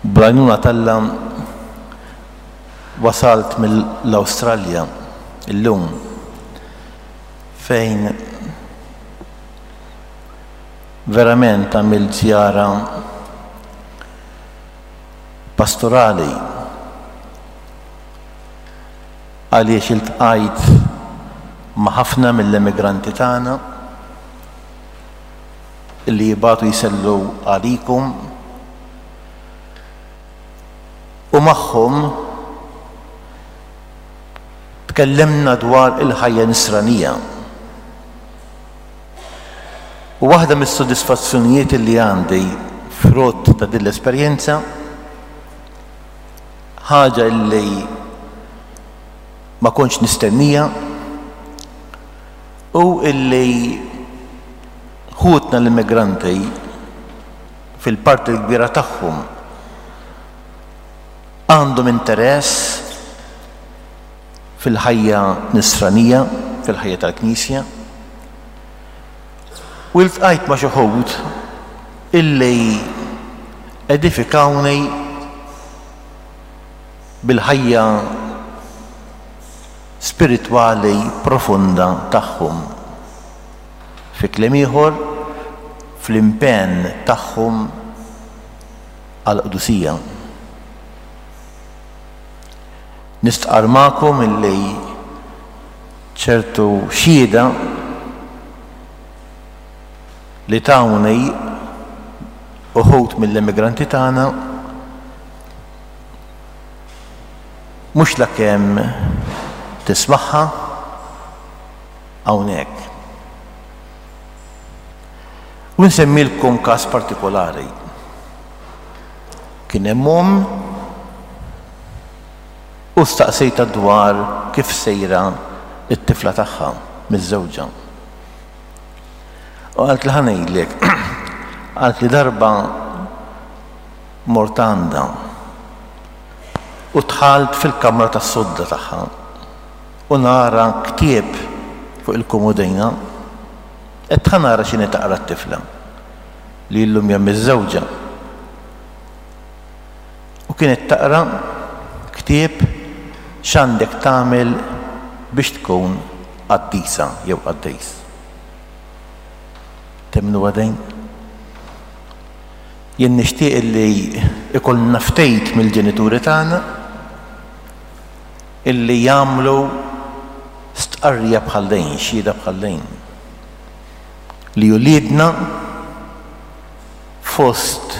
Bl-għajnuna t'Alla wasalt mill-Awstralja illum fejn verament għamilt żjara pastorali għaliex iltqajt ma' ħafna mill-emigranti tagħna li jibgħatu jsellu għalikom u magħhom tkellimna dwar il-ħajja nisranija. U waħda mis-sodisfazzjonijiet li għandi frott ta' din l-esperjenza ħaġa li ma kontx nistennija u illi ħutna l-immigranti fil-parti l-kbira tagħhom, għandhom interess fil-ħajja Nisranija, fil-ħajja tal-Knisja. U ltqajt ma' xi ħud illi edifikawni bil-ħajja spiritwali profonda tagħhom. Fi kliem ieħor, fl-impenn tagħhom għall-qdusija. Nistqarr magħkom illi ċertu xhieda li tawni uħud mill-immigranti tagħna mhux lakemm tismagħha, hawnhekk. U nsemmilkom każ partikolari. Kien hemm omm u staqsejtha dwar kif sejra t-tifla tagħha miżżewġa. U qalt li ħa ngħidlek, qalt li darba mort għandha u dħalt fil-kamra tas-sodda tagħha. u nara ktieb fuq il-kumudina, qed ħa nara x'inhi taqra t-tifla li illum hija miżżewġa u kienet taqra ktieb X'għandek tagħmel biex tkun qaddisa jew qaddejs. Temmnuha din? Jien nixtieq li jkollna ftit mill-ġenituri tagħna illi jagħmlu stqarrija bħal din, xhieda bħal din, li uliedna fost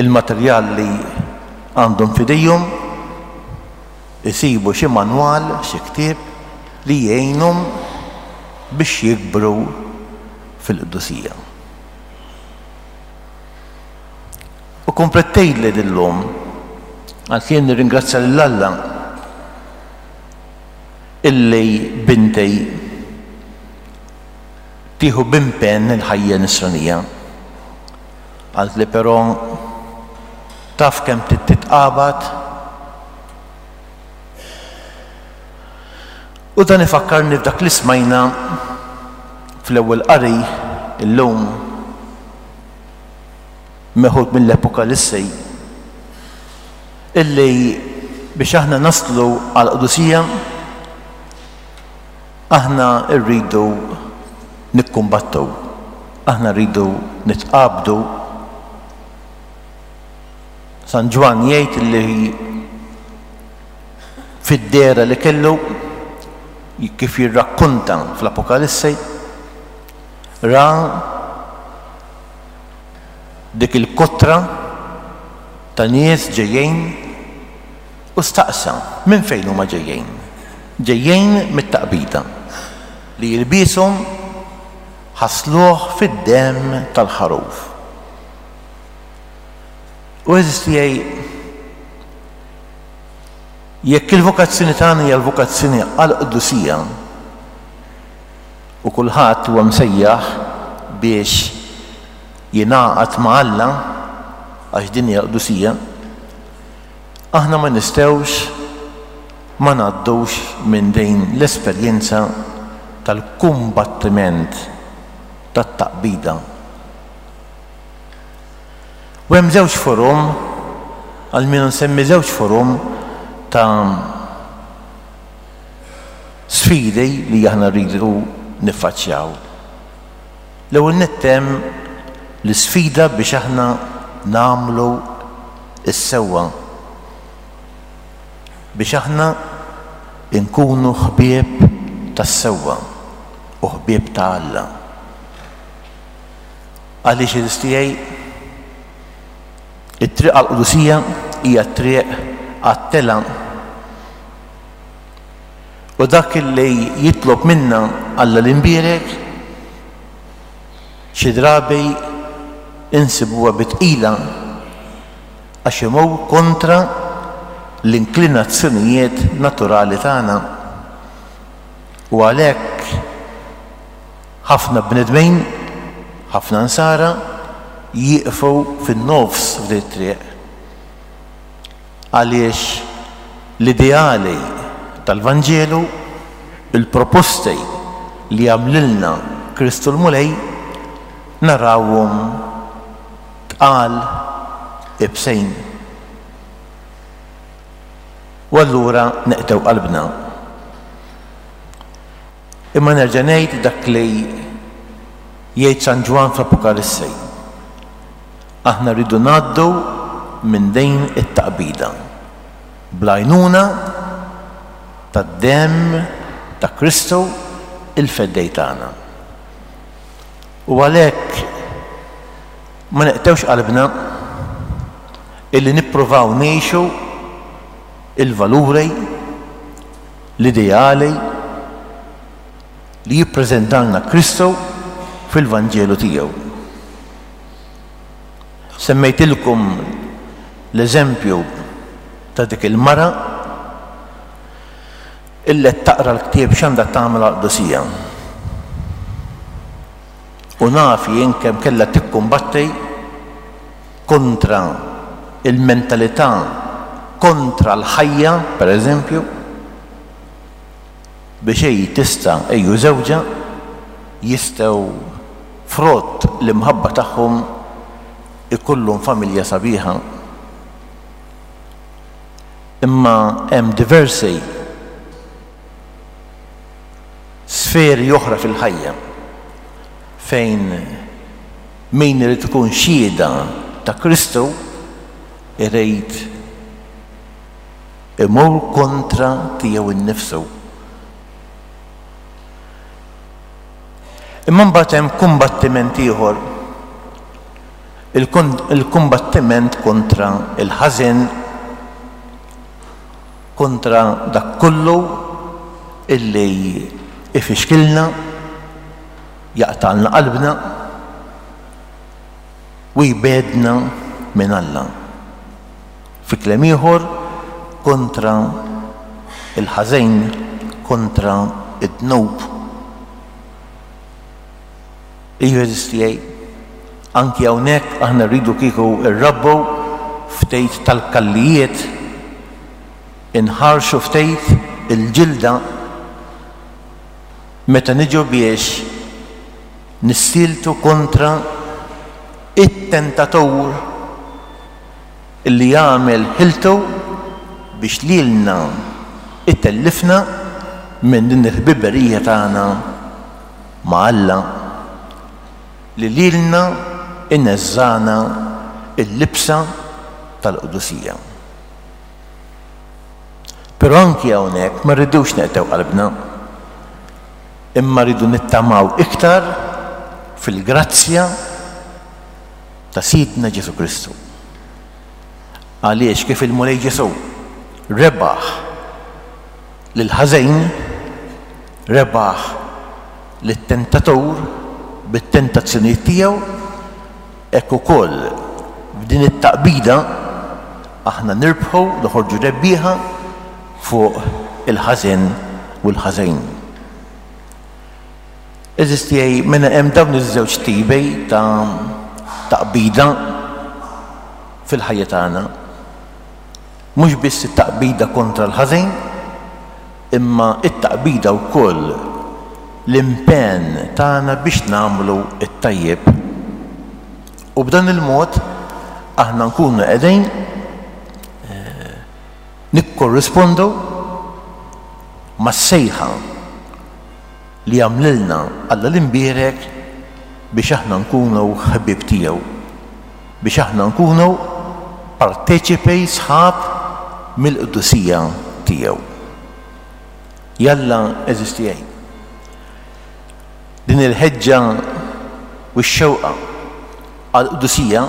il-materjal li għandhom f'idejhom isibu xi manwal, xi ktieb li jgħinhom biex jikbru fil-qdusija. U komplet tgħidli din l-omm, Għad jien nirringrazzja lil Alla illi bintej tieħu b'impenn il-ħajja nisranija. Qaltli però taf kemm trid titqabad? U dan ifakkarni f'dak li smajna fl-ewwel qari illum. meħud mill-Epokalissej, illi biex aħna naslu għall-qdusija, aħna rridu nikkumbattu, aħna rridu nitqabdu. San Ġwann jgħid li fid-dera li kellu kif jirrakkunta fl-Apokalissej ra dik il-kotra ta' nies ġejjin u staqsa minn fejn huma ġejjin. Ġejjin mit-taqbida li jilbieshom ħassluh fid-demm tal-Ħaruf. U għeżież tiegħi, jekk il-vokazzjoni tagħna hija l-vokazzjoni għall-qdusija, U kulħadd huwa msejjaħ biex jingħaqad ma' Alla, għax din hija l-qdusija. Aħna ma nistgħux ma ngħaddux minn din l-esperjenza tal-kumbattiment tat-taqbida. U hemm żewġ forom, almenu nsemmi żewġ forom ta' Sfidi li aħna rridu niffaċċjaw. L-ewwel nett hemm l-isfida biex aħna nagħmlu s-sewwa, biex aħna nkunu ħbieb tas-sewwa u ħbieb ta' Alla. Għaliex iris tiegħi it-triq għall-qdusija hija t-triq għat-telgħa U dak li jitlob minna Alla li nbierek, xi drabi insibuha bi tqila għax imur kontra l-inklinazzjonijiet naturali tagħna. U għalhekk ħafna bnedmin, ħafna Nsara, jieqfu fin-nofs f'din it-triq. Għaliex l-ideali tal-Vanġelu, il-proposti li għamlilna Kristu l-Mulej, narawhom tqal, iebsin, u allura neqtgħu qalbna. Imma nerġa' ngħid dak li jgħid San Ġwann fl-Apokalisse. Aħna rridu ngħaddu minn din it-taqbida. Bl-għajnuna tad-demm ta' Kristu, il-Feddej tagħna. U għalhekk ma neqtgħux qalbna illi nippruvaw ngħixu l-valuri, l-ideali li jippreżentalna Kristu fil-Vanġelu tiegħu. Semmejtilkom l-eżempju ta' dik il-mara illi qed taqra l-ktieb X'Għandha Tagħmel Għall-Qdusija? U naf jien kemm kellha tikkumbatti kontra l-mentalità kontra l-ħajja, pereżempju, biex hi tista' hi u żewġha jistgħu frott l-imħabba tagħhom ikollhom familja sabiħa. Imma hemm diversi sferi oħra fil-ħajja fejn min irid ikun xhieda ta' Kristu irid Imur kontra tiegħu nnifsu. Imma mbagħad hemm kumbattiment ieħor, il-kumbattiment kontra l-ħażen, kontra dak kollu illi ifixkilna, jaqtgħalna qalbna u jbegħedna minn Alla. Fi kliem ieħor, kontra l-ħażen, kontra d-dnub. Ejju għeżież tiegħi, anki hawnhekk aħna rridu kieku nrabbu ftit tal-kallijiet, inħarxu ftit il-ġilda meta niġu biex nissieltu kontra t-tentatur. li jagħmel ħiltu biex lilna itellifna minn din il-ħbiberija tagħna ma' Alla, li lilna ineżżagħna l-libsa tal-qdusija. Però anki hawnhekk ma rridux neqtgħu qalbna, imma rridu nittamaw iktar fil-grazzja, ta' Sidna Ġesù Kristu. Għaliex kif il-Mulej Ġesù rebaħ lill-ħażen, rebaħ lit-tentatur bit-tentazzjonijiet tiegħu, hekk ukoll f'din it-taqbida aħna nirbħu, noħorġu rebbieħa fuq il-ħażen u l-ħażen. Għeżież tiegħi, mela hemm dawn iż-żewġ tipi ta' ta' qbida fil-ħajja tagħna. Mhux biss it-taqbida kontra l-ħażen, imma t-taqbida wkoll l-impenn tagħna biex nagħmlu t-tajjeb. U b'dan il-mod aħna nkunu qegħdin nikkorrispondu mas-sejħa. li għamlilna Alla l-Imbierek biex aħna nkunu ħbieb tiegħu, biex aħna nkunu parteċipi sħab mill-qdusija tiegħu. Jalla, għeżież tiegħi, din il-ħeġġa u x-xewqa għall-qdusija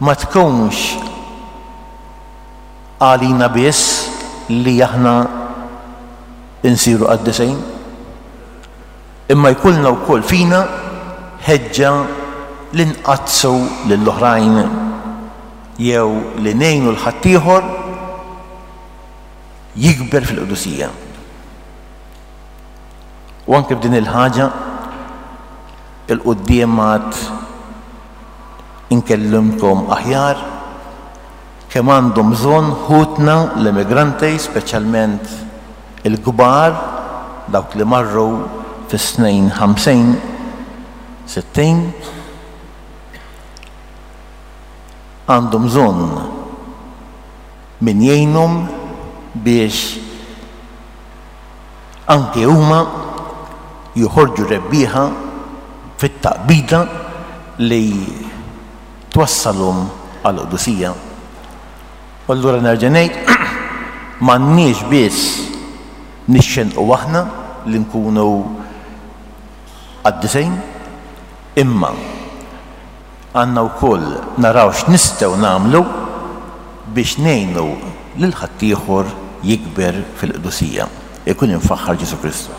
ma tkunx Għalina biss li aħna nsiru qaddisin, imma jkollna wkoll fina ħeġġa li nqaddsu lill-oħrajn jew li ngħinu 'l ħaddieħor jikber fil-qdusija. U anke f'din il-ħaġa 'il quddiem għad inkellimkom aħjar, Kemm għandhom bżonn ħutna l-immigranti, speċjalment il-kbar, dawk li marru fis-snin ħamsin, sittin. Għandhom bżonn min jgħinhom biex anki huma joħorġu rebbieħa fit-taqbida li twassalhom għall-qdusija. U allura nerġa' ngħid, m'għandniex biss nixxenqu aħna li nkunu qaddisin, imma għandna wkoll naraw x'nistgħu nagħmlu biex ngħinu lil ħaddieħor jikber fil-qdusija. Ikun imfaħħar Ġesù Kristu.